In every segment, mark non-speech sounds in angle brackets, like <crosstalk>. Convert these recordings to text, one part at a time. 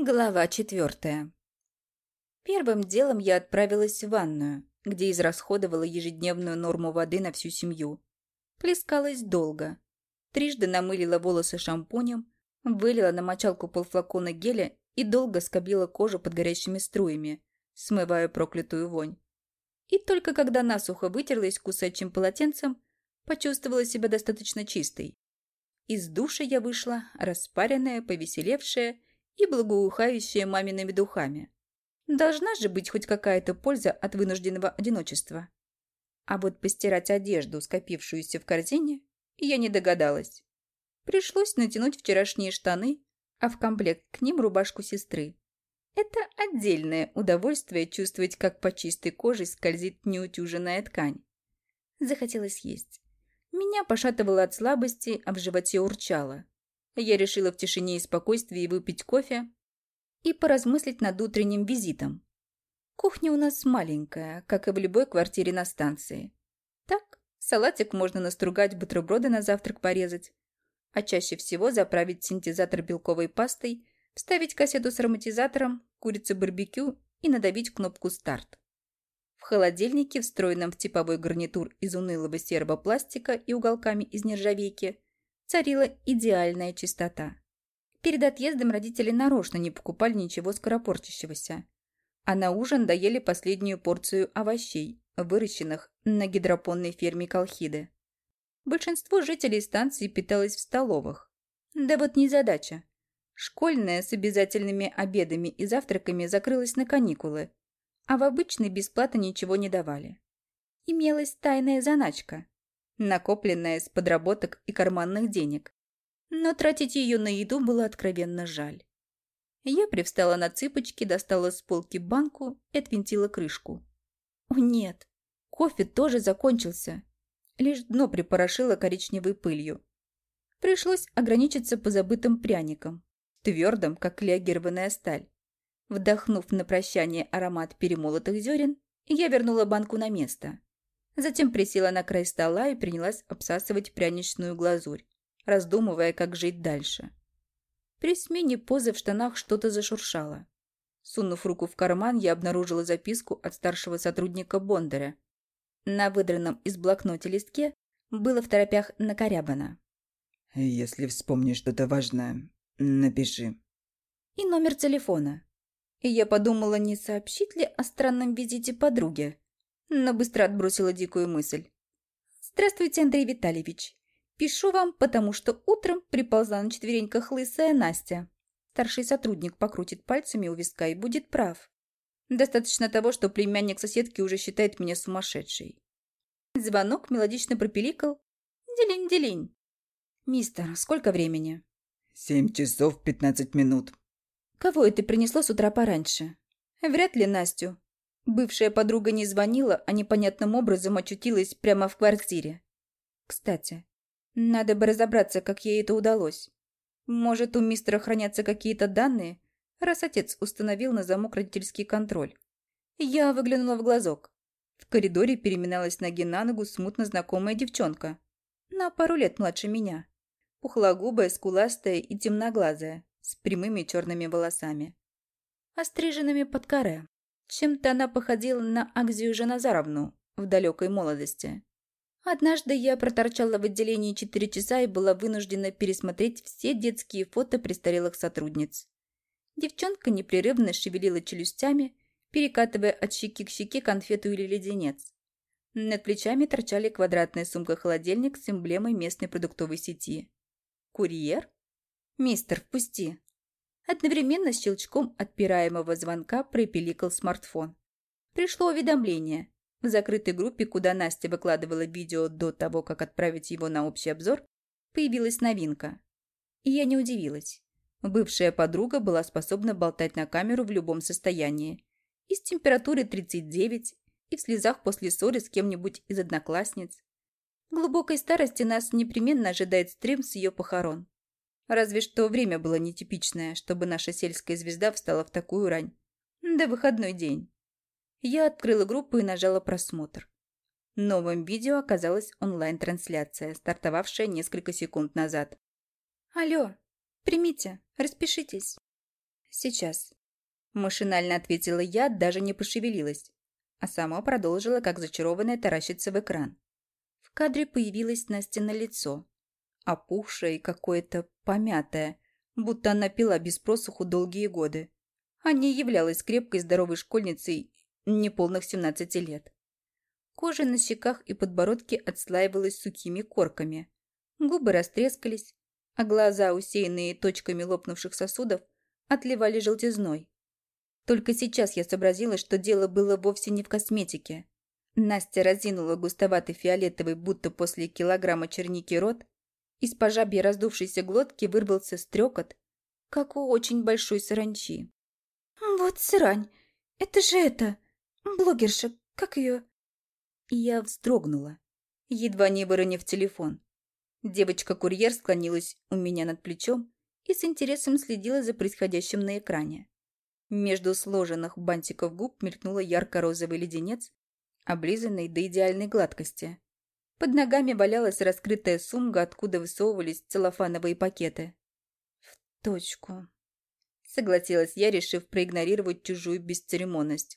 Глава четвертая. Первым делом я отправилась в ванную, где израсходовала ежедневную норму воды на всю семью. Плескалась долго. Трижды намылила волосы шампунем, вылила на мочалку полфлакона геля и долго скобила кожу под горящими струями, смывая проклятую вонь. И только когда насухо вытерлась кусачим полотенцем, почувствовала себя достаточно чистой. Из душа я вышла, распаренная, повеселевшая и благоухающая мамиными духами. Должна же быть хоть какая-то польза от вынужденного одиночества. А вот постирать одежду, скопившуюся в корзине, я не догадалась. Пришлось натянуть вчерашние штаны, а в комплект к ним рубашку сестры. Это отдельное удовольствие чувствовать, как по чистой коже скользит неутюженная ткань. Захотелось есть. Меня пошатывало от слабости, а в животе урчало. Я решила в тишине и спокойствии выпить кофе и поразмыслить над утренним визитом. Кухня у нас маленькая, как и в любой квартире на станции. Так, салатик можно настругать, бутерброды на завтрак порезать, а чаще всего заправить синтезатор белковой пастой, вставить кассету с ароматизатором, курицу барбекю и надавить кнопку «Старт». В холодильнике, встроенном в типовой гарнитур из унылого серого пластика и уголками из нержавейки, царила идеальная чистота. Перед отъездом родители нарочно не покупали ничего скоропортящегося, а на ужин доели последнюю порцию овощей, выращенных на гидропонной ферме Колхиды. Большинство жителей станции питалось в столовых. Да вот не задача. Школьная с обязательными обедами и завтраками закрылась на каникулы, а в обычной бесплатно ничего не давали. Имелась тайная заначка накопленная с подработок и карманных денег. Но тратить ее на еду было откровенно жаль. Я привстала на цыпочки, достала с полки банку и отвинтила крышку. О нет, кофе тоже закончился. Лишь дно припорошило коричневой пылью. Пришлось ограничиться позабытым пряником, твердым, как леагированная сталь. Вдохнув на прощание аромат перемолотых зерен, я вернула банку на место. Затем присела на край стола и принялась обсасывать пряничную глазурь, раздумывая, как жить дальше. При смене позы в штанах что-то зашуршало. Сунув руку в карман, я обнаружила записку от старшего сотрудника Бондаря. На выдранном из блокнота листке было в торопях накорябано. «Если вспомнишь что-то важное, напиши». И номер телефона. И я подумала, не сообщить ли о странном визите подруге но быстро отбросила дикую мысль. «Здравствуйте, Андрей Витальевич. Пишу вам, потому что утром приползла на четвереньках лысая Настя. Старший сотрудник покрутит пальцами у виска и будет прав. Достаточно того, что племянник соседки уже считает меня сумасшедшей». Звонок мелодично пропиликал. «Делень-делень». «Мистер, сколько времени?» «Семь часов пятнадцать минут». «Кого это принесло с утра пораньше?» «Вряд ли Настю. Бывшая подруга не звонила, а непонятным образом очутилась прямо в квартире. Кстати, надо бы разобраться, как ей это удалось. Может, у мистера хранятся какие-то данные, раз отец установил на замок родительский контроль. Я выглянула в глазок. В коридоре переминалась ноги на ногу смутно знакомая девчонка. На пару лет младше меня. Пухлогубая, скуластая и темноглазая, с прямыми черными волосами. Остриженными под каре. Чем-то она походила на Агзию Жаназаровну в далекой молодости. Однажды я проторчала в отделении четыре часа и была вынуждена пересмотреть все детские фото престарелых сотрудниц. Девчонка непрерывно шевелила челюстями, перекатывая от щеки к щеке конфету или леденец. Над плечами торчали квадратная сумка-холодильник с эмблемой местной продуктовой сети. «Курьер?» «Мистер, впусти!» Одновременно с щелчком отпираемого звонка пропиликал смартфон. Пришло уведомление. В закрытой группе, куда Настя выкладывала видео до того, как отправить его на общий обзор, появилась новинка. И я не удивилась. Бывшая подруга была способна болтать на камеру в любом состоянии. И с температурой 39, и в слезах после ссоры с кем-нибудь из одноклассниц. В глубокой старости нас непременно ожидает стрим с ее похорон. Разве что время было нетипичное, чтобы наша сельская звезда встала в такую рань. Да выходной день. Я открыла группу и нажала просмотр. Новым видео оказалась онлайн-трансляция, стартовавшая несколько секунд назад. «Алло, примите, распишитесь». Сейчас. Машинально ответила я, даже не пошевелилась, а сама продолжила, как зачарованная, таращиться в экран. В кадре появилось Настя на лицо, опухшее и какое-то помятое, будто она пила без просуху долгие годы, а не являлась крепкой здоровой школьницей неполных 17 лет. Кожа на щеках и подбородке отслаивалась сухими корками. Губы растрескались, а глаза, усеянные точками лопнувших сосудов, отливали желтизной. Только сейчас я сообразила, что дело было вовсе не в косметике. Настя разинула густоватый фиолетовый, будто после килограмма черники рот. Из пожабья раздувшейся глотки вырвался стрекот, как у очень большой саранчи. «Вот срань! Это же это... блогерша, как ее?» Я вздрогнула, едва не выронив телефон. Девочка-курьер склонилась у меня над плечом и с интересом следила за происходящим на экране. Между сложенных бантиков губ мелькнула ярко-розовый леденец, облизанный до идеальной гладкости. Под ногами валялась раскрытая сумка, откуда высовывались целлофановые пакеты. «В точку», — согласилась я, решив проигнорировать чужую бесцеремонность.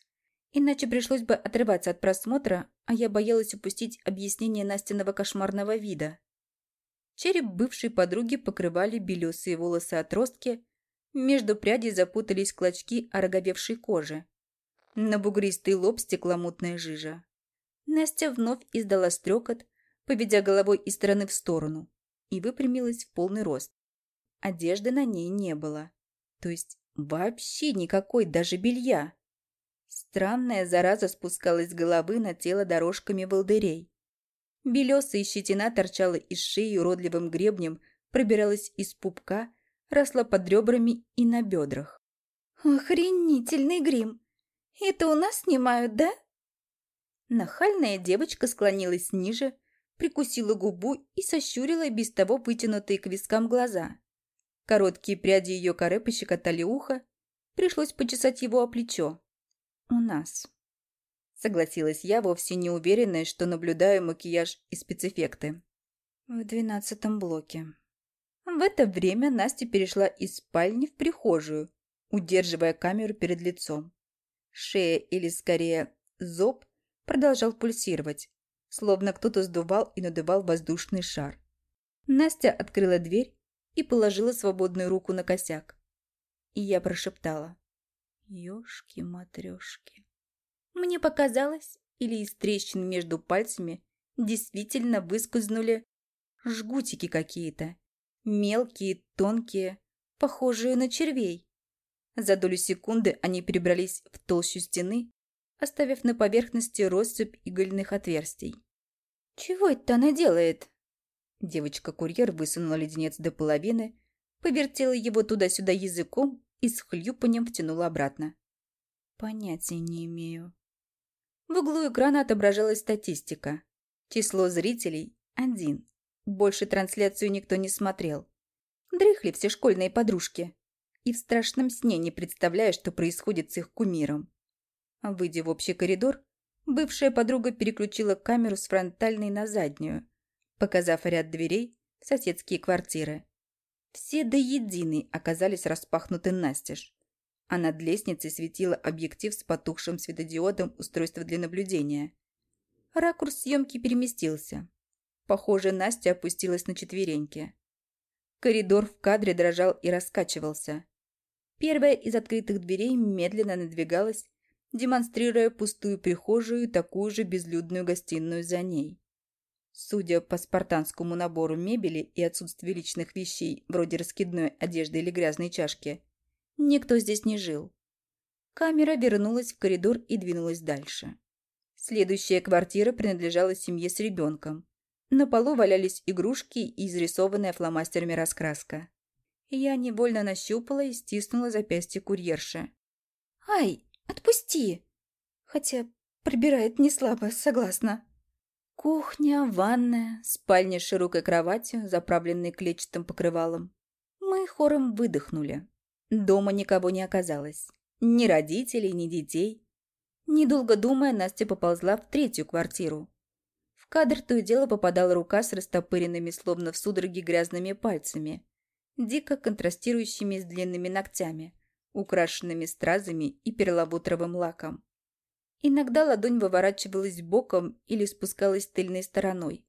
Иначе пришлось бы отрываться от просмотра, а я боялась упустить объяснение Настиного кошмарного вида. Череп бывшей подруги покрывали белесые волосы-отростки, между прядей запутались клочки ороговевшей кожи. На бугристый лоб стекла мутная жижа. Настя вновь издала стрекот, поведя головой из стороны в сторону, и выпрямилась в полный рост. Одежды на ней не было. То есть вообще никакой даже белья. Странная зараза спускалась с головы на тело дорожками волдырей. Белесая щетина торчала из шеи уродливым гребнем, пробиралась из пупка росла под ребрами и на бедрах. «Охренительный грим! Это у нас снимают, да?» Нахальная девочка склонилась ниже, прикусила губу и сощурила без того вытянутые к вискам глаза. Короткие пряди ее коры пощекотали ухо, пришлось почесать его о плечо. «У нас», — согласилась я, вовсе не уверенная, что наблюдаю макияж и спецэффекты. «В двенадцатом блоке», в это время Настя перешла из спальни в прихожую, удерживая камеру перед лицом. Шея, или скорее зоб, продолжал пульсировать, словно кто-то сдувал и надувал воздушный шар. Настя открыла дверь и положила свободную руку на косяк. И я прошептала. «Ёшки-матрёшки». Мне показалось, или из трещин между пальцами действительно выскользнули жгутики какие-то Мелкие, тонкие, похожие на червей. За долю секунды они перебрались в толщу стены, оставив на поверхности россыпь игольных отверстий. «Чего это она делает?» Девочка-курьер высунула леденец до половины, повертела его туда-сюда языком и с хлюпанем втянула обратно. «Понятия не имею». В углу экрана отображалась статистика. Число зрителей – один. Больше трансляцию никто не смотрел. Дрыхли все школьные подружки. И в страшном сне не представляя, что происходит с их кумиром. Выйдя в общий коридор, бывшая подруга переключила камеру с фронтальной на заднюю, показав ряд дверей в соседские квартиры. Все до единой оказались распахнуты настежь, а над лестницей светила объектив с потухшим светодиодом устройства для наблюдения. Ракурс съемки переместился, Похоже, Настя опустилась на четвереньки. Коридор в кадре дрожал и раскачивался. Первая из открытых дверей медленно надвигалась, демонстрируя пустую прихожую и такую же безлюдную гостиную за ней. Судя по спартанскому набору мебели и отсутствию личных вещей, вроде раскидной одежды или грязной чашки, никто здесь не жил. Камера вернулась в коридор и двинулась дальше. Следующая квартира принадлежала семье с ребенком. На полу валялись игрушки и изрисованная фломастерами раскраска. Я невольно нащупала и стиснула запястье курьерши. «Ай, отпусти!» Хотя прибирает не слабо, согласна. Кухня, ванная, спальня с широкой кроватью, заправленной клетчатым покрывалом. Мы хором выдохнули. Дома никого не оказалось. Ни родителей, ни детей. Недолго думая, Настя поползла в третью квартиру, кадр то и дело попадала рука с растопыренными, словно в судороге, грязными пальцами, дико контрастирующими с длинными ногтями, украшенными стразами и перламутровым лаком. Иногда ладонь выворачивалась боком или спускалась тыльной стороной.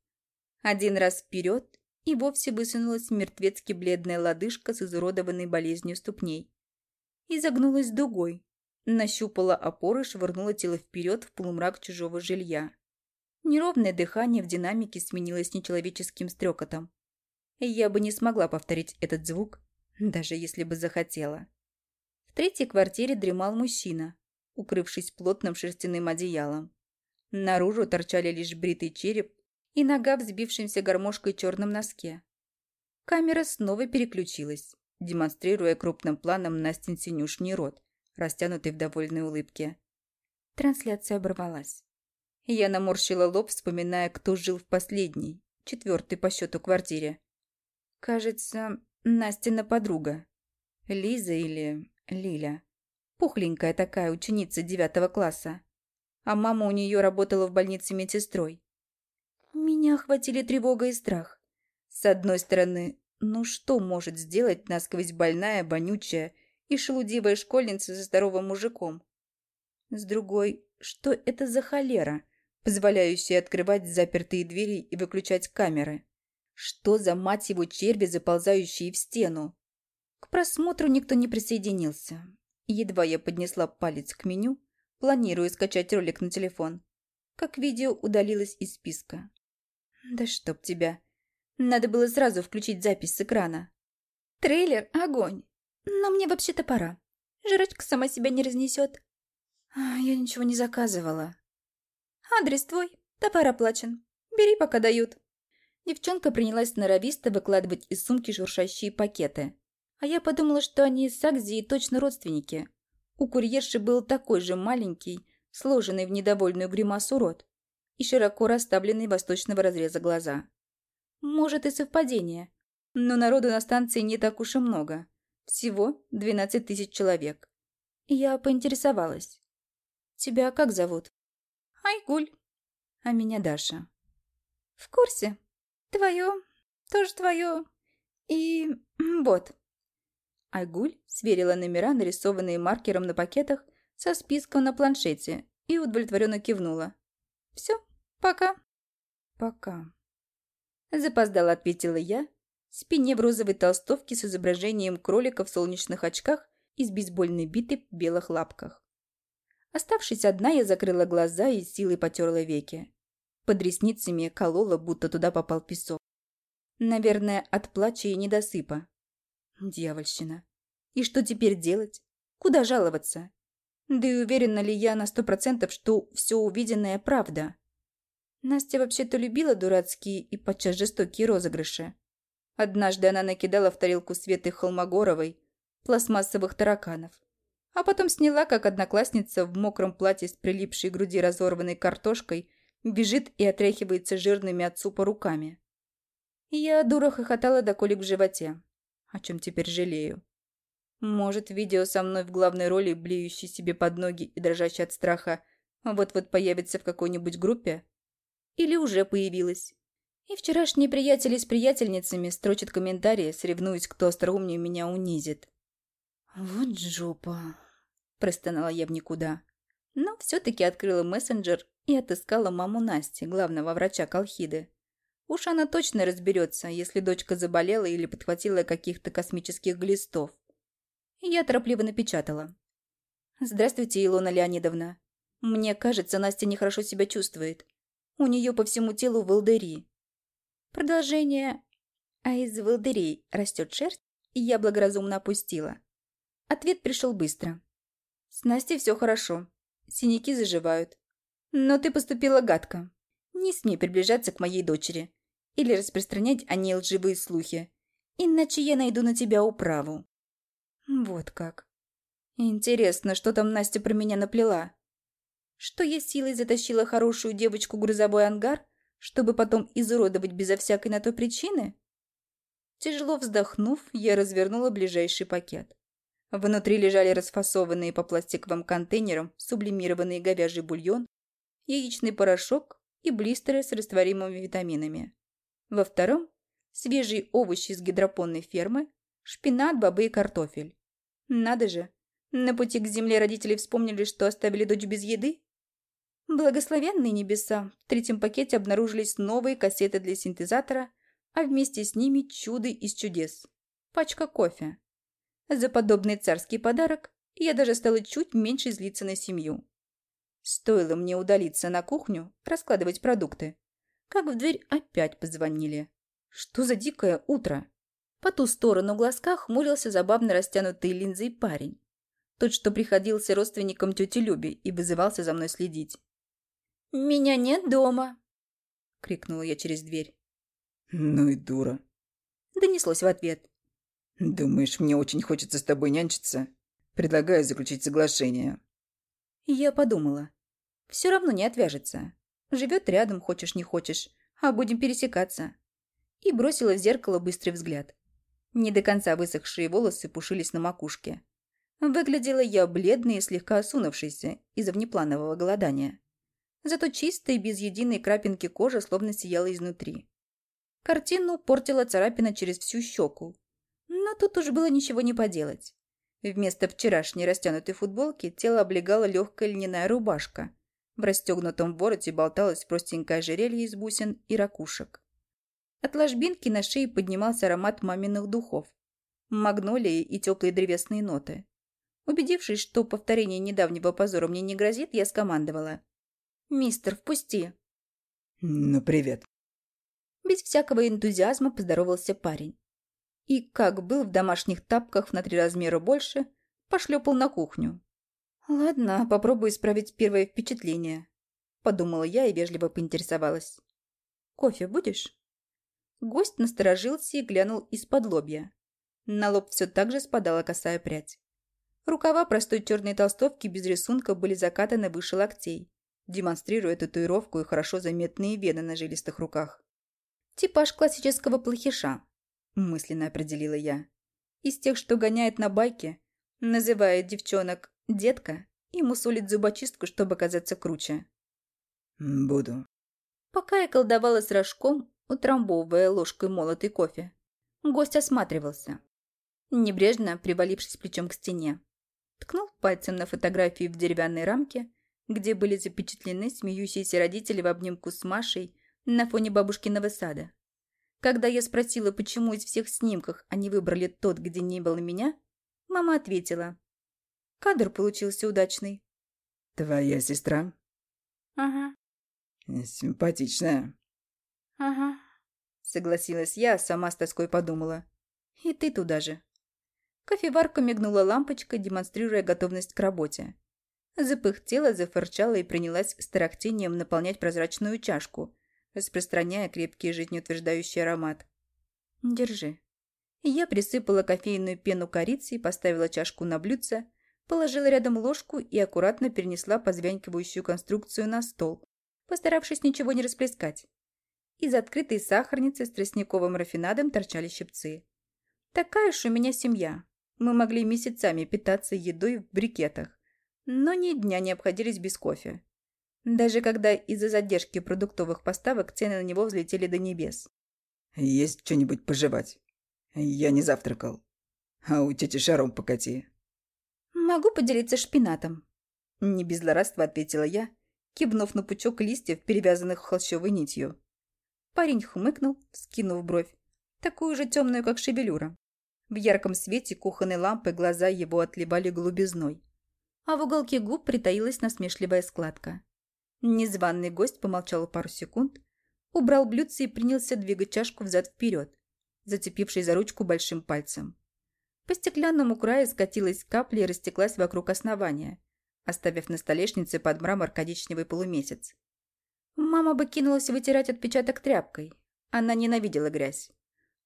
Один раз вперед и вовсе высунулась мертвецки бледная лодыжка с изуродованной болезнью ступней. И загнулась дугой, нащупала опоры и швырнула тело вперед в полумрак чужого жилья. Неровное дыхание в динамике сменилось нечеловеческим стрекотом. Я бы не смогла повторить этот звук, даже если бы захотела. В третьей квартире дремал мужчина, укрывшись плотным шерстяным одеялом. Наружу торчали лишь бритый череп и нога в сбившемся гармошкой черном носке. Камера снова переключилась, демонстрируя крупным планом Настин синюшний рот, растянутый в довольной улыбке. Трансляция оборвалась. Я наморщила лоб, вспоминая, кто жил в последней, четвертой по счету квартире. Кажется, Настина подруга. Лиза или Лиля. Пухленькая такая ученица девятого класса. А мама у нее работала в больнице медсестрой. Меня охватили тревога и страх. С одной стороны, ну что может сделать насквозь больная, вонючая и шелудивая школьница за здоровым мужиком? С другой, что это за холера, позволяющая открывать запертые двери и выключать камеры? Что за мать его черви, заползающие в стену? Просмотру никто не присоединился. Едва я поднесла палец к меню, планируя скачать ролик на телефон, как видео удалилось из списка. Да чтоб тебя. Надо было сразу включить запись с экрана. Трейлер – огонь. Но мне вообще-то пора. Жрачка сама себя не разнесет. А, я ничего не заказывала. Адрес твой. Товар оплачен. Бери, пока дают. Девчонка принялась норовисто выкладывать из сумки шуршащие пакеты. А я подумала, что они с Акзией точно родственники. У курьерши был такой же маленький, сложенный в недовольную гримасу рот и широко расставленные восточного разреза глаза. Может и совпадение, но народу на станции не так уж и много. Всего 12 тысяч человек. Я поинтересовалась. «Тебя как зовут?» «Айгуль». «А меня Даша». «В курсе. Твое, тоже твое. И <clears throat> вот». Айгуль сверила номера, нарисованные маркером на пакетах, со списком на планшете и удовлетворенно кивнула. «Все, пока». «Пока». Запоздала, ответила я, спине в розовой толстовке с изображением кролика в солнечных очках и с бейсбольной битой в белых лапках. Оставшись одна, я закрыла глаза и силой потерла веки. Под ресницами колола, будто туда попал песок. Наверное, от плача и недосыпа. Дьявольщина. И что теперь делать? Куда жаловаться? Да и уверена ли я на сто процентов, что все увиденное правда? Настя вообще-то любила дурацкие и подчас жестокие розыгрыши. Однажды она накидала в тарелку Светы Холмогоровой пластмассовых тараканов. А потом сняла, как одноклассница в мокром платье с прилипшей груди разорванной картошкой бежит и отряхивается жирными от супа руками. Я дура хохотала до колик в животе, о чем теперь жалею. Может, видео со мной в главной роли, блеющей себе под ноги и дрожащей от страха, вот-вот появится в какой-нибудь группе? Или уже появилась? И вчерашние приятели с приятельницами строчат комментарии, соревнуясь, кто остроумнее меня унизит. «Вот жопа!» – простонала я в никуда. Но все-таки открыла мессенджер и отыскала маму Насти, главного врача Колхиды. Уж она точно разберется, если дочка заболела или подхватила каких-то космических глистов. Я торопливо напечатала. «Здравствуйте, Илона Леонидовна. Мне кажется, Настя нехорошо себя чувствует. У нее по всему телу волдыри». Продолжение «А из волдырей растет шерсть?» я благоразумно опустила. Ответ пришел быстро. «С Настей все хорошо. Синяки заживают. Но ты поступила гадко. Не смей приближаться к моей дочери. Или распространять о ней лживые слухи. Иначе я найду на тебя управу». Вот как. Интересно, что там Настя про меня наплела? Что я силой затащила хорошую девочку в грузовой ангар, чтобы потом изуродовать безо всякой на то причины? Тяжело вздохнув, я развернула ближайший пакет. Внутри лежали расфасованные по пластиковым контейнерам сублимированный говяжий бульон, яичный порошок и блистеры с растворимыми витаминами. Во втором – свежие овощи с гидропонной фермы, Шпинат, бобы и картофель. Надо же, На пути к земле родители вспомнили, что оставили дочь без еды? Благословенные небеса, в третьем пакете обнаружились новые кассеты для синтезатора, а вместе с ними чудо из чудес. Пачка кофе. За подобный царский подарок я даже стала чуть меньше злиться на семью. Стоило мне удалиться на кухню, раскладывать продукты, как в дверь опять позвонили. Что за дикое утро? По ту сторону глазка хмурился забавно растянутый линзой парень. Тот, что приходился родственником тети Люби и вызывался за мной следить. «Меня нет дома!» — крикнула я через дверь. «Ну и дура!» — донеслось в ответ. «Думаешь, мне очень хочется с тобой нянчиться? Предлагаю заключить соглашение». Я подумала. Все равно не отвяжется. Живет рядом, хочешь не хочешь, а будем пересекаться. И бросила в зеркало быстрый взгляд. Не до конца высохшие волосы пушились на макушке. Выглядела я бледной и слегка осунувшейся из-за внепланового голодания. Зато чистая, без единой крапинки кожа словно сияла изнутри. Картину портила царапина через всю щеку. Но тут уж было ничего не поделать. Вместо вчерашней растянутой футболки тело облегала легкая льняная рубашка. В расстегнутом вороте болталось простенькое ожерелье из бусин и ракушек. От ложбинки на шее поднимался аромат маминых духов. Магнолии и теплые древесные ноты. Убедившись, что повторение недавнего позора мне не грозит, я скомандовала. «Мистер, впусти!» «Ну, привет!» Без всякого энтузиазма поздоровался парень и, как был в домашних тапках на три размера больше, пошлепал на кухню. «Ладно, попробую исправить первое впечатление», – подумала я и вежливо поинтересовалась. «Кофе будешь?» Гость насторожился и глянул из-под лобья. На лоб все так же спадала косая прядь. Рукава простой черной толстовки без рисунка были закатаны выше локтей, демонстрируя татуировку и хорошо заметные вены на жилистых руках. Типаж классического плохиша, мысленно определила я. Из тех, что гоняет на байке, называет девчонок «детка» и мусолит зубочистку, чтобы казаться круче. «Буду». Пока я колдовала с рожком, утрамбовывая ложкой молотый кофе, гость осматривался, небрежно привалившись плечом к стене. Ткнул пальцем на фотографии в деревянной рамке, где были запечатлены смеющиеся родители в обнимку с Машей на фоне бабушкиного сада. Когда я спросила, почему из всех снимков они выбрали тот, где не было меня, мама ответила. Кадр получился удачный. «Твоя сестра?» «Ага». «Симпатичная». «Ага», — согласилась я, сама с тоской подумала. «И ты туда же». Кофеварка мигнула лампочкой, демонстрируя готовность к работе. Запыхтела, зафырчала и принялась с тарахтением наполнять прозрачную чашку, распространяя крепкий жизнеутверждающий аромат. «Держи». Я присыпала кофейную пену корицей, поставила чашку на блюдце, положила рядом ложку и аккуратно перенесла позвянькивающую конструкцию на стол, постаравшись ничего не расплескать. Из открытой сахарницы с тростниковым рафинадом торчали щипцы. Такая уж у меня семья. Мы могли месяцами питаться едой в брикетах, но ни дня не обходились без кофе даже когда из-за задержки продуктовых поставок цены на него взлетели до небес. «Есть что-нибудь пожевать? Я не завтракал. А у тети шаром покати». «Могу поделиться шпинатом», – не без злорадства ответила я, кивнув на пучок листьев, перевязанных холщовой нитью. Парень хмыкнул, скинув бровь, такую же темную, как шевелюра. В ярком свете кухонной лампы глаза его отливали голубизной, а в уголке губ притаилась насмешливая складка. Незваный гость помолчал пару секунд, убрал блюдце и принялся двигать чашку взад-вперед, зацепившись за ручку большим пальцем. По стеклянному краю скатилась капля и растеклась вокруг основания, оставив на столешнице под мрамор коричневый полумесяц. Мама бы кинулась вытирать отпечаток тряпкой. Она ненавидела грязь.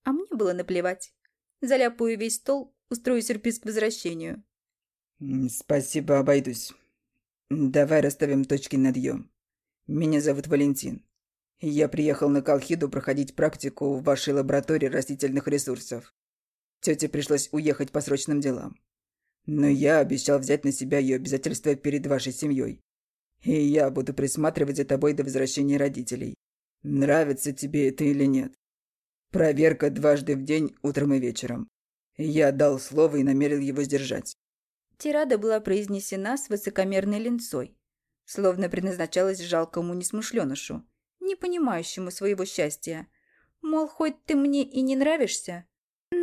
А мне было наплевать. Заляпаю весь стол, устрою сюрприз к возвращению. «Спасибо, обойдусь. Давай расставим точки над «ё». Меня зовут Валентин. Я приехал на Колхиду проходить практику в вашей лаборатории растительных ресурсов. Тете пришлось уехать по срочным делам. Но я обещал взять на себя ее обязательства перед вашей семьей. И я буду присматривать за тобой до возвращения родителей. Нравится тебе это или нет? Проверка дважды в день, утром и вечером. Я дал слово и намерен его сдержать. Тирада была произнесена с высокомерной линцой, словно предназначалась жалкому несмышленышу, не понимающему своего счастья. Мол, хоть ты мне и не нравишься,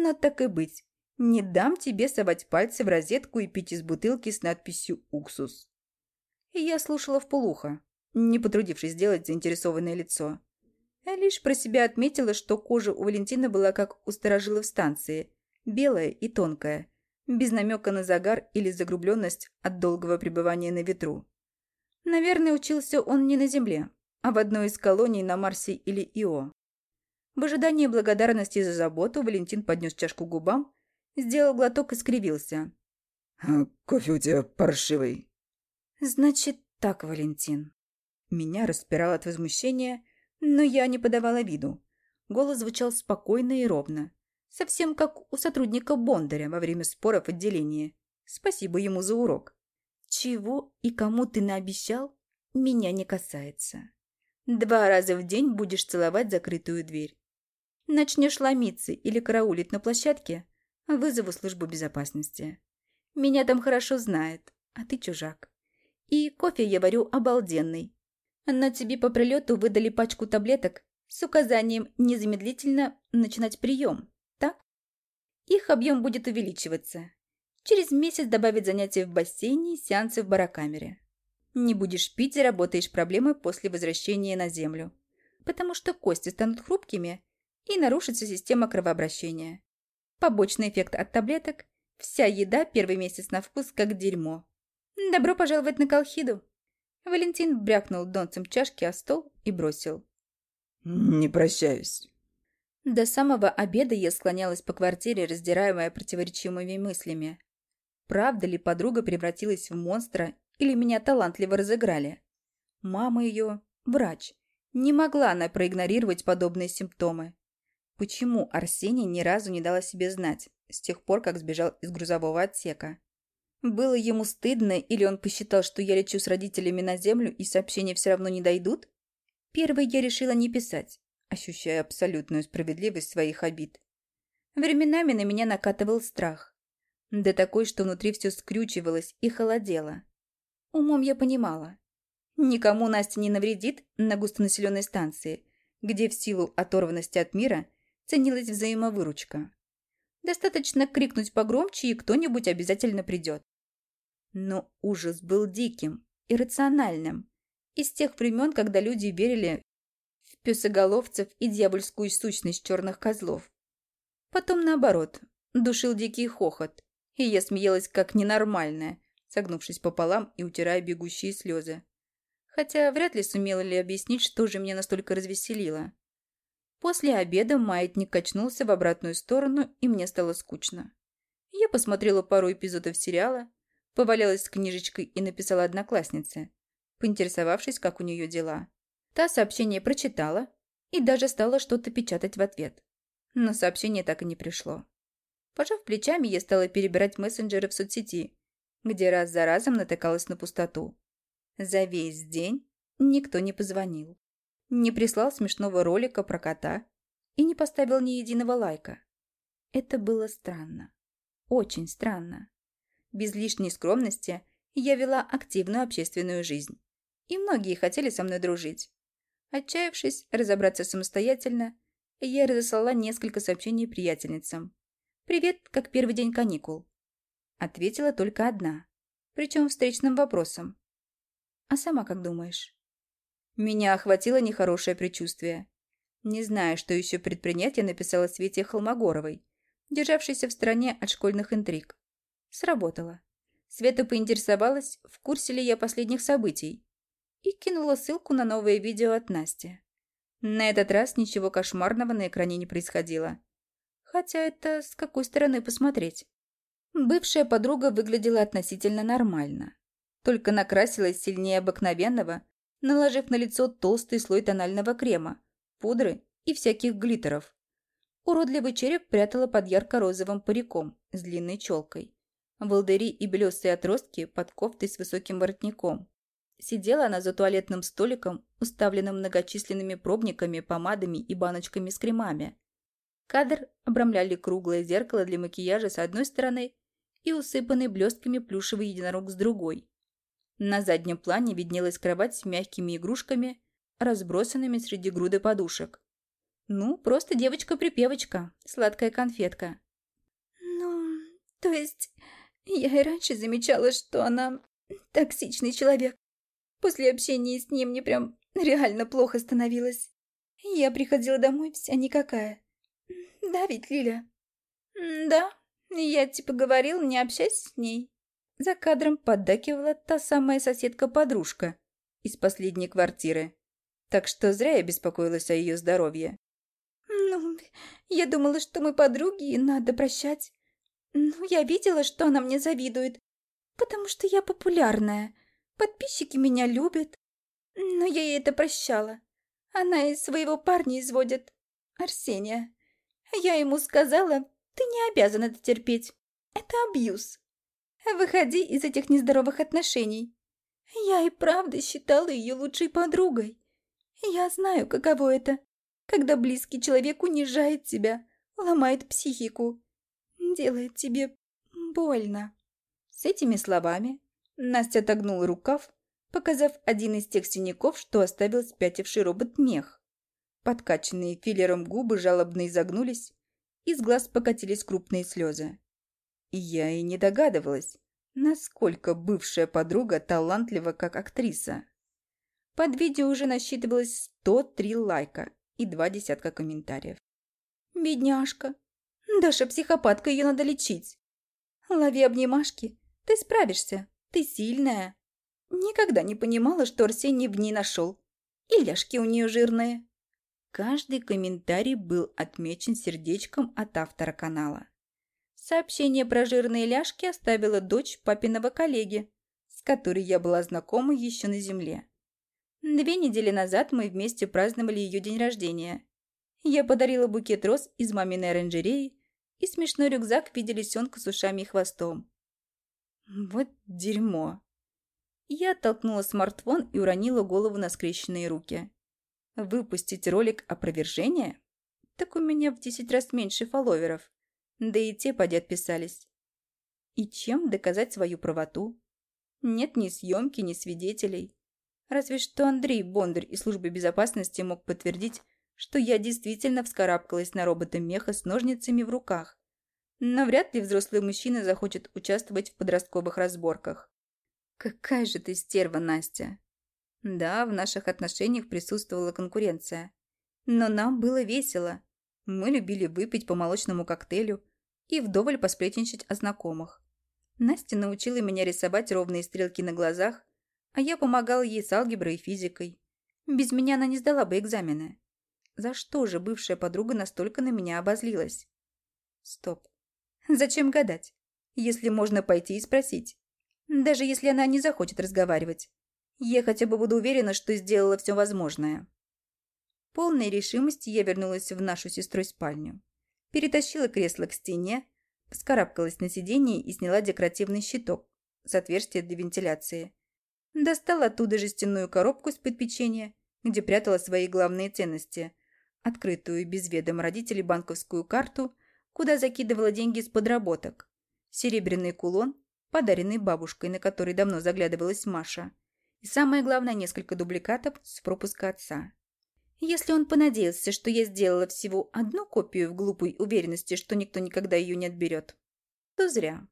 но так и быть, не дам тебе совать пальцы в розетку и пить из бутылки с надписью «Уксус». Я слушала вполуха, не потрудившись сделать заинтересованное лицо. Я лишь про себя отметила, что кожа у Валентины была как у старожилов станции, белая и тонкая, без намека на загар или загрубленность от долгого пребывания на ветру. Наверное, учился он не на Земле, а в одной из колоний на Марсе или Ио. В ожидании благодарности за заботу Валентин поднес чашку к губам, сделал глоток и скривился. А «Кофе у тебя паршивый». «Значит так, Валентин». Меня распирало от возмущения, но я не подавала виду. Голос звучал спокойно и ровно. Совсем как у сотрудника Бондаря во время споров в отделении. Спасибо ему за урок. Чего и кому ты наобещал, меня не касается. Два раза в день будешь целовать закрытую дверь. Начнешь ломиться или караулить на площадке, вызову службу безопасности. Меня там хорошо знают, а ты чужак. И кофе я варю обалденный, на тебе по прилету выдали пачку таблеток с указанием незамедлительно начинать прием, так? Их объем будет увеличиваться. Через месяц добавить занятия в бассейне и сеансы в барокамере. Не будешь пить, заработаешь проблемы после возвращения на Землю. Потому что кости станут хрупкими и нарушится система кровообращения. Побочный эффект от таблеток – вся еда первый месяц на вкус как дерьмо. Добро пожаловать на Колхиду! Валентин брякнул донцем чашки о стол и бросил. «Не прощаюсь». До самого обеда я склонялась по квартире, раздираемая противоречивыми мыслями. Правда ли подруга превратилась в монстра или меня талантливо разыграли? Мама ее, врач, не могла она проигнорировать подобные симптомы. Почему Арсений ни разу не дала себе знать с тех пор, как сбежал из грузового отсека? Было ему стыдно, или он посчитал, что я лечу с родителями на землю и сообщения все равно не дойдут? Первый я решила не писать, ощущая абсолютную справедливость своих обид. Временами на меня накатывал страх. Да такой, что внутри все скрючивалось и холодело. Умом я понимала. Никому Настя не навредит на густонаселенной станции, где в силу оторванности от мира ценилась взаимовыручка. Достаточно крикнуть погромче, и кто-нибудь обязательно придет. Но ужас был диким, иррациональным. Из тех времен, когда люди верили в песоголовцев и дьявольскую сущность черных козлов. Потом, наоборот, душил дикий хохот, и я смеялась как ненормальная, согнувшись пополам и утирая бегущие слезы. Хотя вряд ли сумела ли объяснить, что же меня настолько развеселило. После обеда маятник качнулся в обратную сторону, и мне стало скучно. Я посмотрела пару эпизодов сериала, Повалялась с книжечкой и написала однокласснице, поинтересовавшись, как у нее дела. Та сообщение прочитала и даже стала что-то печатать в ответ. Но сообщение так и не пришло. Пожав плечами, я стала перебирать мессенджеры в соцсети, где раз за разом натыкалась на пустоту. За весь день никто не позвонил, не прислал смешного ролика про кота и не поставил ни единого лайка. Это было странно. Очень странно. Без лишней скромности я вела активную общественную жизнь. И многие хотели со мной дружить. Отчаявшись разобраться самостоятельно, я разослала несколько сообщений приятельницам. «Привет, как первый день каникул». Ответила только одна, причем встречным вопросом. «А сама как думаешь?» Меня охватило нехорошее предчувствие. Не зная, что еще предпринять, я написала Свете Холмогоровой, державшейся в стороне от школьных интриг. Сработало. Света поинтересовалась, в курсе ли я последних событий, и кинула ссылку на новое видео от Насти. На этот раз ничего кошмарного на экране не происходило. Хотя это с какой стороны посмотреть? Бывшая подруга выглядела относительно нормально. Только накрасилась сильнее обыкновенного, наложив на лицо толстый слой тонального крема, пудры и всяких глиттеров. Уродливый череп прятала под ярко-розовым париком с длинной челкой волдыри и белесые отростки под кофтой с высоким воротником. Сидела она за туалетным столиком, уставленным многочисленными пробниками, помадами и баночками с кремами. Кадр обрамляли круглое зеркало для макияжа с одной стороны и усыпанный блестками плюшевый единорог с другой. На заднем плане виднелась кровать с мягкими игрушками, разбросанными среди груды подушек. Ну, просто девочка-припевочка, сладкая конфетка. Ну, то есть, я и раньше замечала, что она токсичный человек. После общения с ним мне прям реально плохо становилось. Я приходила домой вся никакая. Да ведь, Лиля? Да, я типа говорил, не общайся с ней. За кадром поддакивала та самая соседка-подружка из последней квартиры. Так что зря я беспокоилась о ее здоровье. Ну, я думала, что мы подруги и надо прощать. Ну, я видела, что она мне завидует, потому что я популярная. Подписчики меня любят. Но я ей это прощала. Она из своего парня изводит. Арсения. Я ему сказала, ты не обязан это терпеть. Это абьюз. Выходи из этих нездоровых отношений. Я и правда считала ее лучшей подругой. Я знаю, каково это, когда близкий человек унижает тебя, ломает психику, делает тебе больно. С этими словами Настя отогнула рукав, показав один из тех синяков, что оставил спятивший робот-мех. Подкачанные филлером губы жалобно изогнулись, из глаз покатились крупные слезы. И я и не догадывалась, насколько бывшая подруга талантлива как актриса. Под видео уже насчитывалось 103 лайка и два десятка комментариев. «Бедняжка! Даша психопатка, ее надо лечить! Лови обнимашки, ты справишься, ты сильная!» Никогда не понимала, что Арсений в ней нашел. И ляжки у нее жирные. Каждый комментарий был отмечен сердечком от автора канала. Сообщение про жирные ляжки оставила дочь папиного коллеги, с которой я была знакома еще на земле. Две недели назад мы вместе праздновали ее день рождения. Я подарила букет роз из маминой оранжереи и смешной рюкзак в виде лисенка с ушами и хвостом. Вот дерьмо. Я оттолкнула смартфон и уронила голову на скрещенные руки. Выпустить ролик опровержения? Так у меня в десять раз меньше фолловеров. Да и те поди отписались. И чем доказать свою правоту? Нет ни съемки, ни свидетелей. Разве что Андрей Бондарь из службы безопасности мог подтвердить, что я действительно вскарабкалась на робота-меха с ножницами в руках. Но вряд ли взрослый мужчина захочет участвовать в подростковых разборках. Какая же ты стерва, Настя. Да, в наших отношениях присутствовала конкуренция. Но нам было весело. Мы любили выпить по молочному коктейлю и вдоволь посплетничать о знакомых. Настя научила меня рисовать ровные стрелки на глазах, а я помогала ей с алгеброй и физикой. Без меня она не сдала бы экзамены. За что же бывшая подруга настолько на меня обозлилась? Стоп. Зачем гадать, если можно пойти и спросить? Даже если она не захочет разговаривать. Я хотя бы буду уверена, что сделала все возможное. Полной решимости я вернулась в нашу сестрой спальню. Перетащила кресло к стене, вскарабкалась на сиденье и сняла декоративный щиток с отверстия для вентиляции. Достала оттуда жестяную коробку из-под где прятала свои главные ценности. Открытую без ведома родителей банковскую карту, куда закидывала деньги с подработок. Серебряный кулон, подаренный бабушкой, на который давно заглядывалась Маша – и самое главное, несколько дубликатов с пропуска отца. Если он понадеялся, что я сделала всего одну копию в глупой уверенности, что никто никогда ее не отберет, то зря.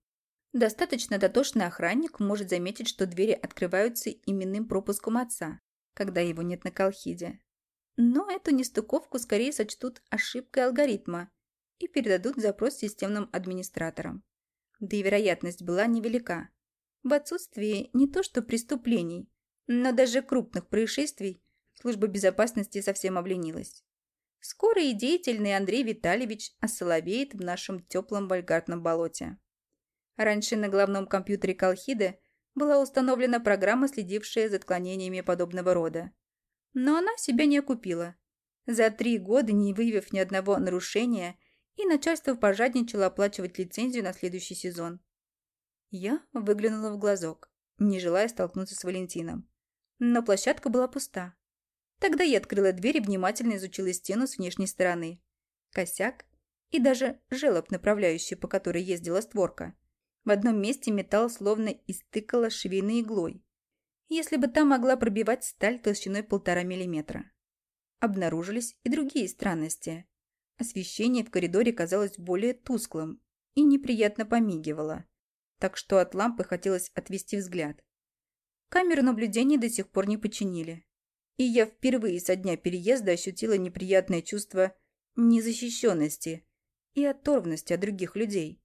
Достаточно дотошный охранник может заметить, что двери открываются именным пропуском отца, когда его нет на колхиде. Но эту нестыковку скорее сочтут ошибкой алгоритма и передадут запрос системным администраторам. Да и вероятность была невелика. В отсутствии не то что преступлений, но даже крупных происшествий служба безопасности совсем обленилась. Скоро и деятельный Андрей Витальевич осоловеет в нашем теплом вальгартном болоте. Раньше на главном компьютере Колхиды была установлена программа, следившая за отклонениями подобного рода. Но она себя не окупила. За три года, не выявив ни одного нарушения, и начальство пожадничало оплачивать лицензию на следующий сезон. Я выглянула в глазок, не желая столкнуться с Валентином но площадка была пуста. Тогда я открыла дверь и внимательно изучила стену с внешней стороны. Косяк и даже желоб, направляющий, по которой ездила створка. В одном месте металл словно истыкало швейной иглой. Если бы та могла пробивать сталь толщиной полтора миллиметра. Обнаружились и другие странности. Освещение в коридоре казалось более тусклым и неприятно помигивало, так что от лампы хотелось отвести взгляд. Камеру наблюдения до сих пор не починили. И я впервые со дня переезда ощутила неприятное чувство незащищенности и оторванности от других людей.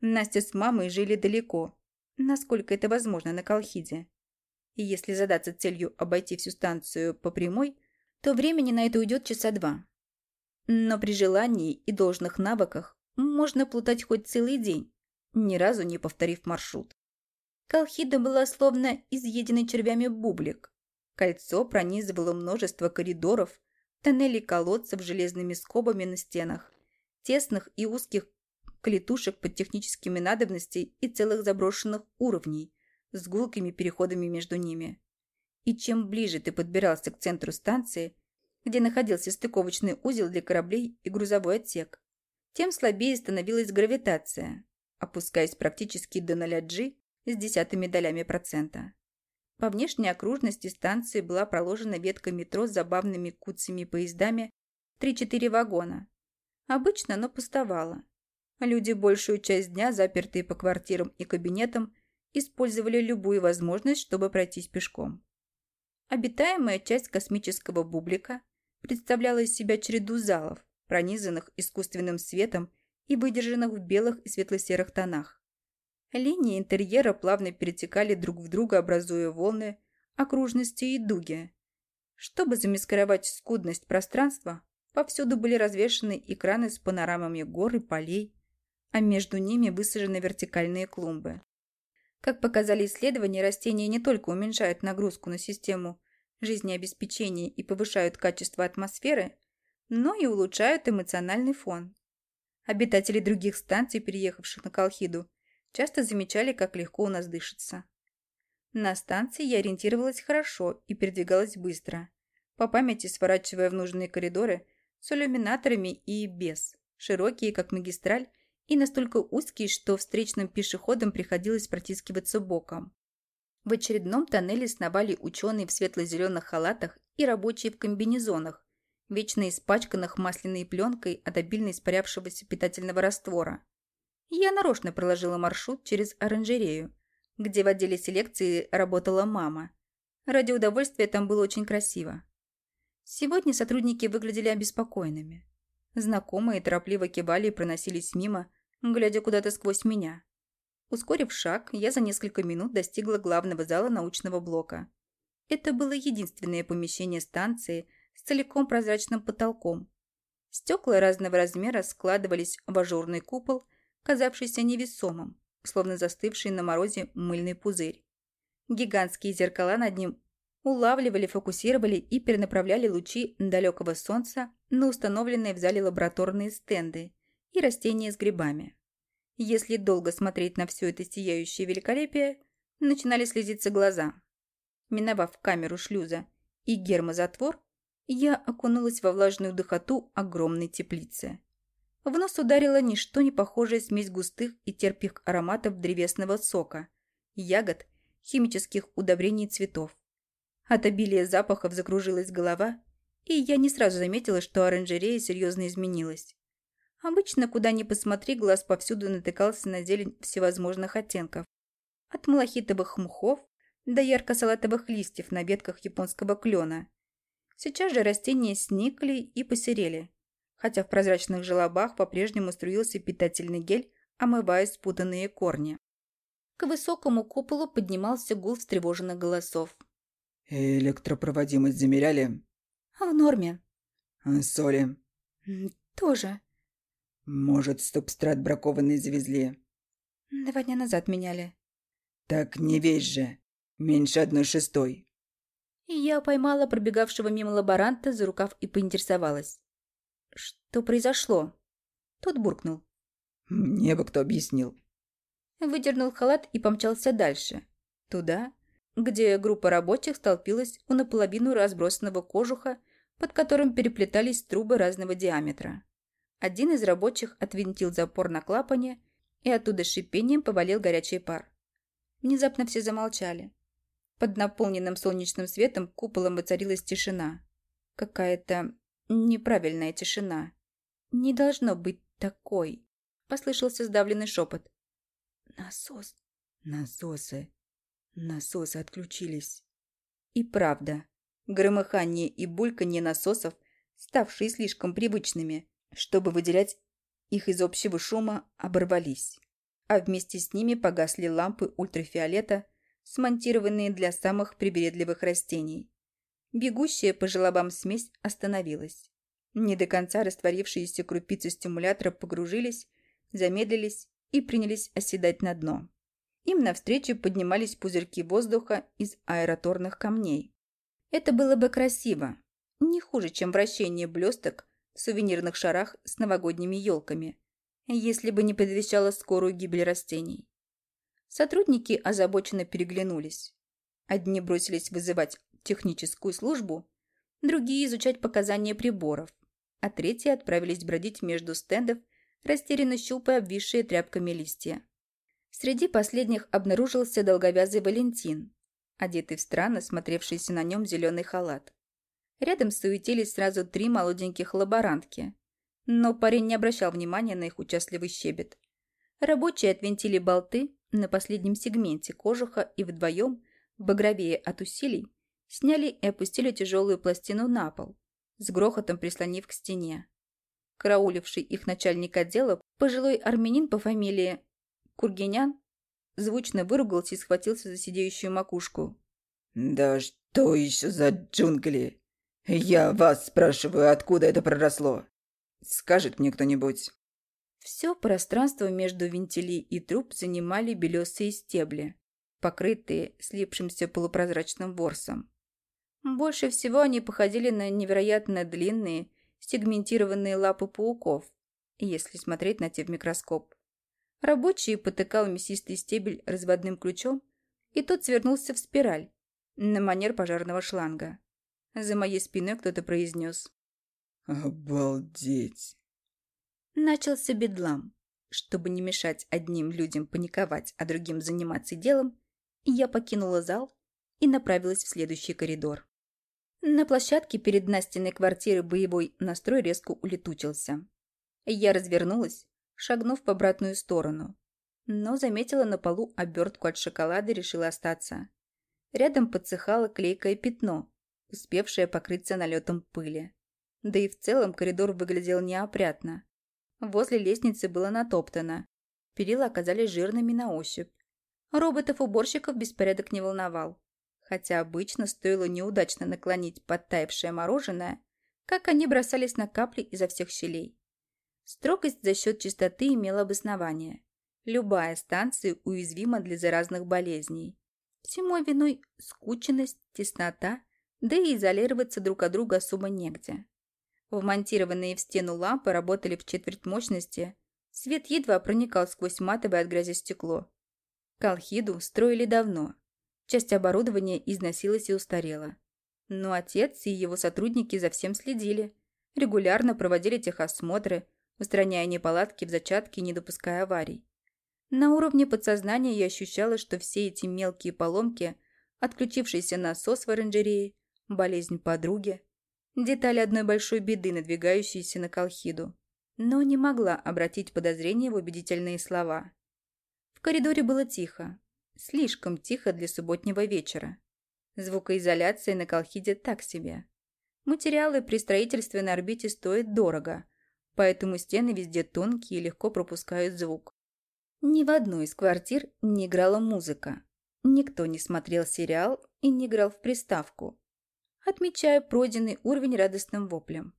Настя с мамой жили далеко, насколько это возможно на Колхиде. И если задаться целью обойти всю станцию по прямой, то времени на это уйдет часа два. Но при желании и должных навыках можно плутать хоть целый день, ни разу не повторив маршрут. Колхида была словно изъеденный червями бублик. Кольцо пронизывало множество коридоров, тоннелей колодцев с железными скобами на стенах, тесных и узких клетушек под техническими надобностей и целых заброшенных уровней с гулкими переходами между ними. И чем ближе ты подбирался к центру станции, где находился стыковочный узел для кораблей и грузовой отсек, тем слабее становилась гравитация, опускаясь практически до 0 G с десятыми долями процента. По внешней окружности станции была проложена ветка метро с забавными куцами поездами 3-4 вагона. Обычно оно пустовало. Люди большую часть дня, запертые по квартирам и кабинетам, использовали любую возможность, чтобы пройтись пешком. Обитаемая часть космического бублика представляла из себя череду залов, пронизанных искусственным светом и выдержанных в белых и светло-серых тонах. Линии интерьера плавно перетекали друг в друга, образуя волны, окружности и дуги. Чтобы замаскировать скудность пространства, повсюду были развешаны экраны с панорамами гор и полей, а между ними высажены вертикальные клумбы. Как показали исследования, растения не только уменьшают нагрузку на систему жизнеобеспечения и повышают качество атмосферы, но и улучшают эмоциональный фон. Обитатели других станций, переехавших на Колхиду, часто замечали, как легко у нас дышится. На станции я ориентировалась хорошо и передвигалась быстро, по памяти сворачивая в нужные коридоры с иллюминаторами и без, широкие, как магистраль, и настолько узкие, что встречным пешеходам приходилось протискиваться боком. В очередном тоннеле сновали ученые в светло-зеленых халатах и рабочие в комбинезонах, вечно испачканных масляной пленкой от обильно испарявшегося питательного раствора. Я нарочно проложила маршрут через оранжерею, где в отделе селекции работала мама. Ради удовольствия там было очень красиво. Сегодня сотрудники выглядели обеспокоенными. Знакомые торопливо кивали и проносились мимо, глядя куда-то сквозь меня. Ускорив шаг, я за несколько минут достигла главного зала научного блока. Это было единственное помещение станции с целиком прозрачным потолком. Стекла разного размера складывались в ажурный купол казавшийся невесомым, словно застывший на морозе мыльный пузырь. Гигантские зеркала над ним улавливали, фокусировали и перенаправляли лучи далекого солнца на установленные в зале лабораторные стенды и растения с грибами. Если долго смотреть на все это сияющее великолепие, начинали слезиться глаза. Миновав камеру шлюза и гермозатвор, я окунулась во влажную дыхоту огромной теплицы. В нос ударила ничто не похожая смесь густых и терпких ароматов древесного сока, ягод, химических удобрений и цветов. От обилия запахов закружилась голова, и я не сразу заметила, что оранжерея серьезно изменилась. Обычно, куда ни посмотри, глаз повсюду натыкался на зелень всевозможных оттенков. От малахитовых мхов до ярко-салатовых листьев на ветках японского клена. Сейчас же растения сникли и посерели, хотя в прозрачных желобах по-прежнему струился питательный гель, омывая спутанные корни. К высокому куполу поднимался гул встревоженных голосов. «Электропроводимость замеряли?» «В норме». А «Соли?» «Тоже». «Может, субстрат бракованный завезли?» «Два дня назад меняли». «Так не весь же. Меньше одной шестой». Я поймала пробегавшего мимо лаборанта за рукав и поинтересовалась. «Что произошло?» Тот буркнул. «Мне бы кто объяснил». Выдернул халат и помчался дальше. Туда, где группа рабочих столпилась у наполовину разбросанного кожуха, под которым переплетались трубы разного диаметра. Один из рабочих отвинтил запор на клапане и оттуда шипением повалил горячий пар. Внезапно все замолчали. Под наполненным солнечным светом куполом воцарилась тишина. Какая-то неправильная тишина. Не должно быть такой. Послышался сдавленный шепот. Насос. Насосы. Насосы отключились. И правда. Громыхание и бульканье насосов, ставшие слишком привычными, чтобы выделять их из общего шума, оборвались. А вместе с ними погасли лампы ультрафиолета, смонтированные для самых привередливых растений. Бегущая по желобам смесь остановилась. Не до конца растворившиеся крупицы стимулятора погружились, замедлились и принялись оседать на дно. Им навстречу поднимались пузырьки воздуха из аэроторных камней. Это было бы красиво, не хуже, чем вращение блесток в сувенирных шарах с новогодними елками, если бы не предвещало скорую гибель растений. Сотрудники озабоченно переглянулись. Одни бросились вызывать техническую службу, другие изучать показания приборов, а третьи отправились бродить между стендов, растерянно щупая обвисшие тряпками листья. Среди последних обнаружился долговязый Валентин, одетый в странно смотревшийся на нем зеленый халат. Рядом суетились сразу три молоденьких лаборантки, но парень не обращал внимания на их участливый щебет. Рабочие отвинтили болты на последнем сегменте кожуха и вдвоем, багровее от усилий, сняли и опустили тяжелую пластину на пол, с грохотом прислонив к стене. Карауливший их начальник отдела, пожилой армянин по фамилии Кургинян звучно выругался и схватился за сидеющую макушку. «Да что еще за джунгли? Я вас спрашиваю, откуда это проросло? Скажет мне кто-нибудь». Все пространство между вентилей и труб занимали белесые стебли, покрытые слипшимся полупрозрачным ворсом. Больше всего они походили на невероятно длинные, сегментированные лапы пауков, если смотреть на те в микроскоп. Рабочий потыкал мясистый стебель разводным ключом, и тот свернулся в спираль, на манер пожарного шланга. За моей спиной кто-то произнес. «Обалдеть!» Начался бедлам. Чтобы не мешать одним людям паниковать, а другим заниматься делом, я покинула зал и направилась в следующий коридор. На площадке перед Настиной квартиры боевой настрой резко улетучился. Я развернулась шагнув в обратную сторону. Но заметила на полу обертку от шоколада и решила остаться. Рядом подсыхало клейкое пятно, успевшее покрыться налетом пыли. Да и в целом коридор выглядел неопрятно. Возле лестницы было натоптано. Перила оказались жирными на ощупь. Роботов-уборщиков беспорядок не волновал. Хотя обычно стоило неудачно наклонить подтаявшее мороженое, как они бросались на капли изо всех щелей. Строгость за счет чистоты имела обоснование. Любая станция уязвима для заразных болезней. Всему виной скученность, теснота, да и изолироваться друг от друга особо негде. Вмонтированные в стену лампы работали в четверть мощности, свет едва проникал сквозь матовое от грязи стекло. Колхиду строили давно. Часть оборудования износилась и устарела. Но отец и его сотрудники за всем следили, регулярно проводили техосмотры, устраняя неполадки в зачатке и не допуская аварий. На уровне подсознания я ощущала, что все эти мелкие поломки, отключившийся насос в оранжерее, болезнь подруги, детали одной большой беды, надвигающиеся на Колхиду, но не могла обратить подозрение в убедительные слова. В коридоре было тихо, слишком тихо для субботнего вечера. Звукоизоляция на Колхиде так себе. Материалы при строительстве на орбите стоят дорого, поэтому стены везде тонкие и легко пропускают звук. Ни в одной из квартир не играла музыка. Никто не смотрел сериал и не играл в приставку, отмечая пройденный уровень радостным воплем.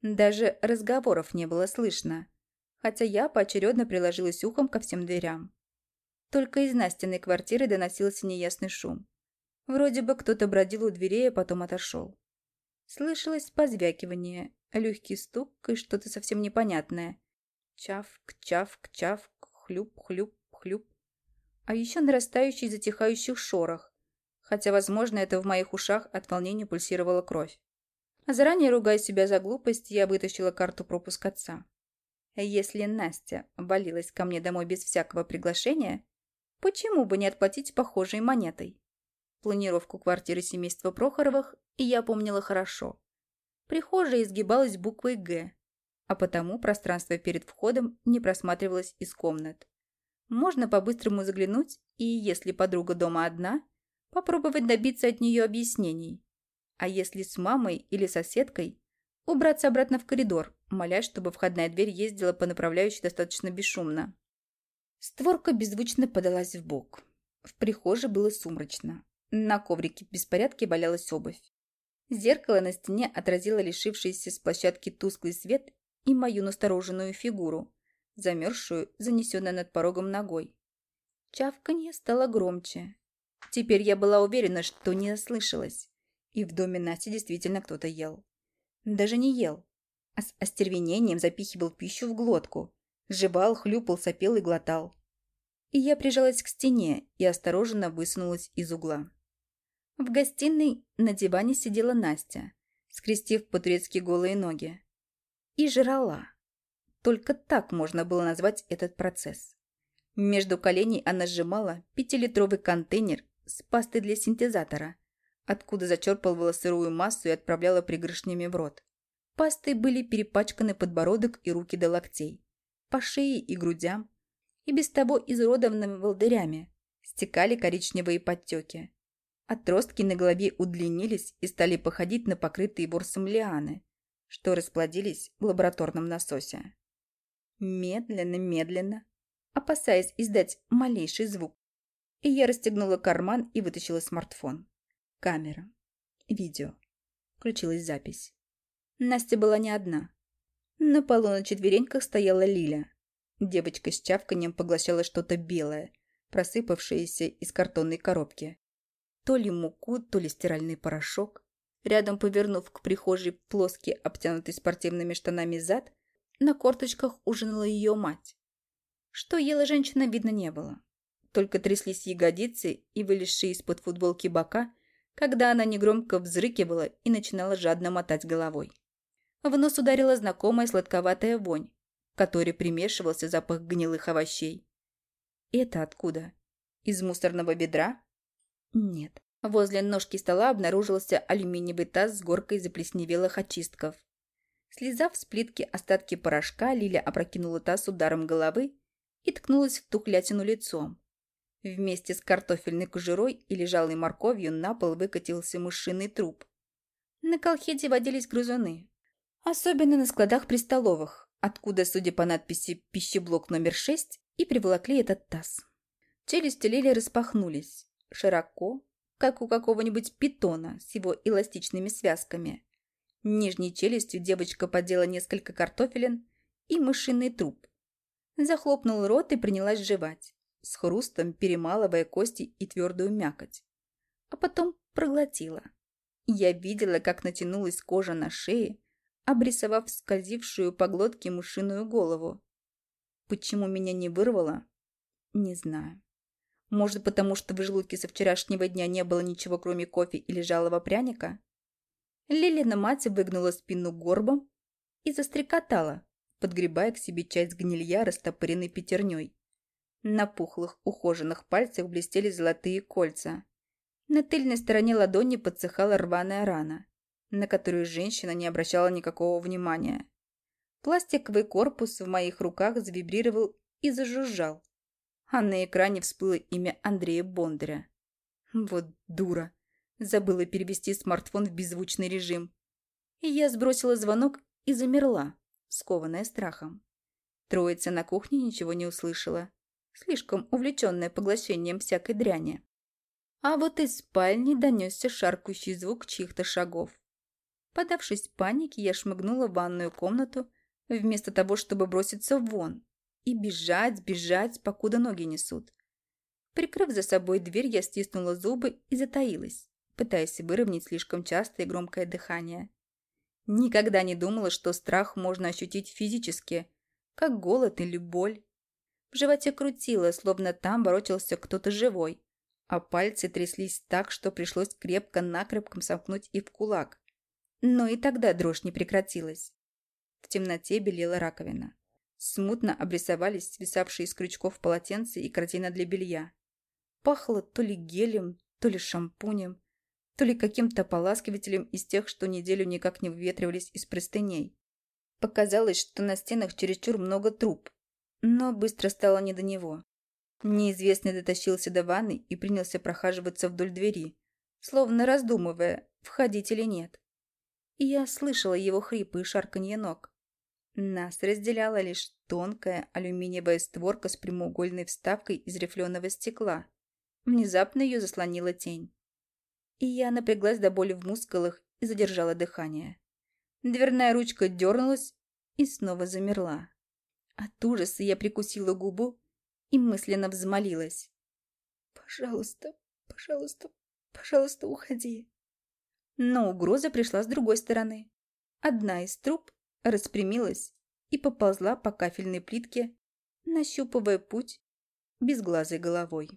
Даже разговоров не было слышно, хотя я поочередно приложилась ухом ко всем дверям. Только из Настиной квартиры доносился неясный шум. Вроде бы кто-то бродил у дверей, а потом отошел. Слышалось позвякивание, легкий стук и что-то совсем непонятное. Чавк, чавк, чавк, хлюп, хлюп, хлюп. А еще нарастающий затихающий шорох, хотя, возможно, это в моих ушах от волнения пульсировала кровь. А заранее ругая себя за глупость, я вытащила карту пропуск отца. Если Настя валилась ко мне домой без всякого приглашения, почему бы не отплатить похожей монетой? Планировку квартиры семейства Прохоровых я помнила хорошо. Прихожая изгибалась буквой «Г», а потому пространство перед входом не просматривалось из комнат. Можно по-быстрому заглянуть и, если подруга дома одна, попробовать добиться от нее объяснений. А если с мамой или соседкой, убраться обратно в коридор, молясь, чтобы входная дверь ездила по направляющей достаточно бесшумно. Створка беззвучно подалась в бок. В прихожей было сумрачно. На коврике в беспорядке валялась обувь. Зеркало на стене отразило лишившийся с площадки тусклый свет и мою настороженную фигуру, замерзшую, занесенную над порогом ногой. Чавканье стало громче. Теперь я была уверена, что не ослышалась. И в доме Насти действительно кто-то ел. Даже не ел, а с остервенением запихивал пищу в глотку. Жевал, хлюпал, сопел и глотал. И я прижалась к стене и осторожно высунулась из угла. В гостиной на диване сидела Настя, скрестив по-турецки голые ноги. И жрала. Только так можно было назвать этот процесс. Между коленей она сжимала пятилитровый контейнер с пастой для синтезатора, откуда зачерпывала сырую массу и отправляла пригоршнями в рот. Пастой были перепачканы подбородок и руки до локтей, по шее и грудям, и без того изуродованными волдырями стекали коричневые подтеки. Отростки на голове удлинились и стали походить на покрытые ворсом лианы, что расплодились в лабораторном насосе. Медленно-медленно, опасаясь издать малейший звук, и я расстегнула карман и вытащила смартфон. Камера. Видео. Включилась запись. Настя была не одна. На полу на четвереньках стояла Лиля. Девочка с чавканием поглощала что-то белое, просыпавшееся из картонной коробки. То ли муку, то ли стиральный порошок. Рядом, повернув к прихожей плоский, обтянутый спортивными штанами зад, на корточках ужинала ее мать. Что ела женщина, видно не было. Только тряслись ягодицы и вылезшие из-под футболки бока – когда она негромко взрыкивала и начинала жадно мотать головой. В нос ударила знакомая сладковатая вонь, к которой примешивался запах гнилых овощей. Это откуда? Из мусорного ведра? Нет. Возле ножки стола обнаружился алюминиевый таз с горкой заплесневелых очистков. Слезав с плитки остатки порошка, Лиля опрокинула таз ударом головы и ткнулась в тухлятину лицом. Вместе с картофельной кожурой и лежалой морковью на пол выкатился мышиный труп. На колхеде водились грызуны. Особенно на складах при столовых, откуда, судя по надписи «Пищеблок номер 6», и приволокли этот таз. Челюсти Лили распахнулись, широко, как у какого-нибудь питона с его эластичными связками. Нижней челюстью девочка подела несколько картофелин и мышиный труп. Захлопнул рот и принялась жевать с хрустом перемалывая кости и твердую мякоть. А потом проглотила. Я видела, как натянулась кожа на шее, обрисовав скользившую по глотке мышиную голову. Почему меня не вырвало? Не знаю. Может, потому что в желудке со вчерашнего дня не было ничего, кроме кофе или жалого пряника? Лилина мать выгнула спину горбом и застрекотала, подгребая к себе часть гнилья, растопыренной пятерней. На пухлых, ухоженных пальцах блестели золотые кольца. На тыльной стороне ладони подсыхала рваная рана, на которую женщина не обращала никакого внимания. Пластиковый корпус в моих руках завибрировал и зажужжал, а на экране всплыло имя Андрея Бондаря. Вот дура. Забыла перевести смартфон в беззвучный режим. И я сбросила звонок и замерла, скованная страхом. Троица на кухне ничего не услышала слишком увлеченная поглощением всякой дряни. А вот из спальни донесся шаркающий звук чьих-то шагов. Подавшись панике, я шмыгнула в ванную комнату, вместо того, чтобы броситься вон и бежать, бежать, покуда ноги несут. Прикрыв за собой дверь, я стиснула зубы и затаилась, пытаясь выровнять слишком частое и громкое дыхание. Никогда не думала, что страх можно ощутить физически, как голод или боль. В животе крутило, словно там ворочался кто-то живой, а пальцы тряслись так, что пришлось крепко-накрепко сомкнуть и в кулак. Но и тогда дрожь не прекратилась. В темноте белела раковина. Смутно обрисовались свисавшие из крючков полотенца и картина для белья. Пахло то ли гелем, то ли шампунем, то ли каким-то ополаскивателем из тех, что неделю никак не выветривались из простыней. Показалось, что на стенах чересчур много труб, но быстро стало не до него. Неизвестный дотащился до ванны и принялся прохаживаться вдоль двери, словно раздумывая, входить или нет. И я слышала его хрипы и шарканье ног. Нас разделяла лишь тонкая алюминиевая створка с прямоугольной вставкой из рифленого стекла. Внезапно ее заслонила тень. И я напряглась до боли в мускулах и задержала дыхание. Дверная ручка дернулась и снова замерла. От ужаса я прикусила губу и мысленно взмолилась. «Пожалуйста, пожалуйста, пожалуйста, уходи». Но угроза пришла с другой стороны. Одна из труб распрямилась и поползла по кафельной плитке, нащупывая путь безглазой головой.